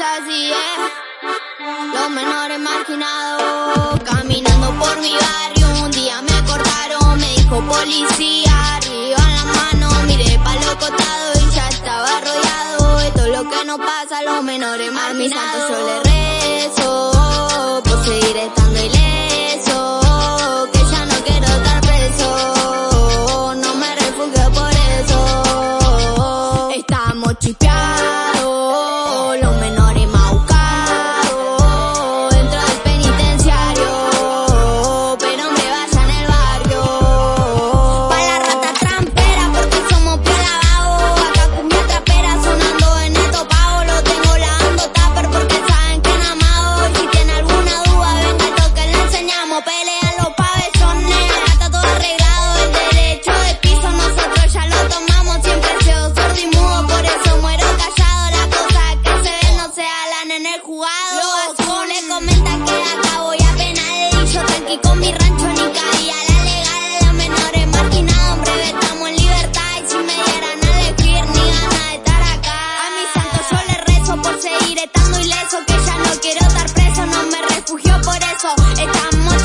así, eh. Los menores marginados, caminando por mi barrio. Un día me cortaron, me dijo policía. Arriba la mano, miré pa' los costados y ya estaba rodeado. Esto es lo que no pasa a los menores marginados. A mi santo yo le rezo por seguir esta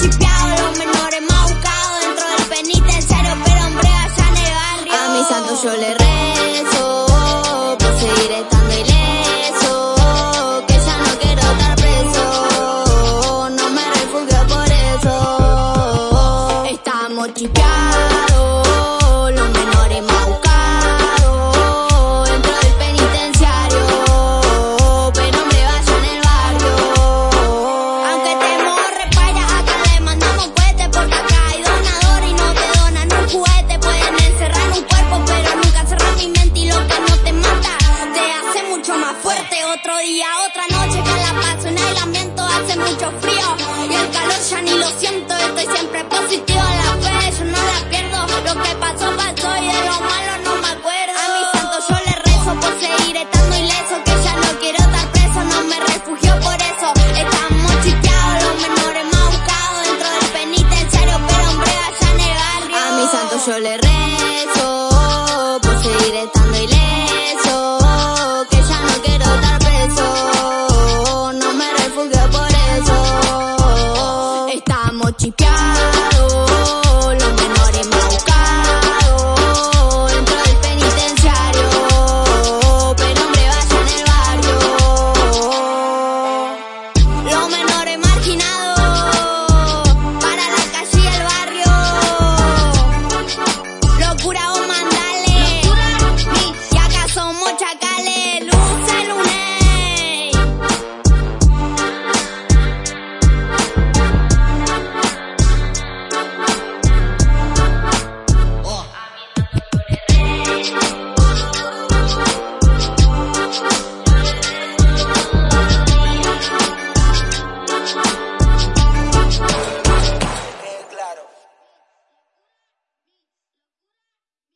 chispeados, los menores más buscados dentro del penitenciario, pero hombre allá en el barrio. A mi santo yo le rezo, Otro día, otra noche que la paso en aislamiento, hace mucho frío y el calor ya ni lo siento. Estoy siempre positivo, la fe yo no la pierdo. Lo que pasó, pasó y de lo malo no me acuerdo. A mi santo yo le rezo por seguir estando ileso, que ya no quiero estar preso, no me refugio por eso. Estamos chipeados, los menores más buscados dentro del penitenciario, pero hombre allá en. A mi santo yo le rezo chipear.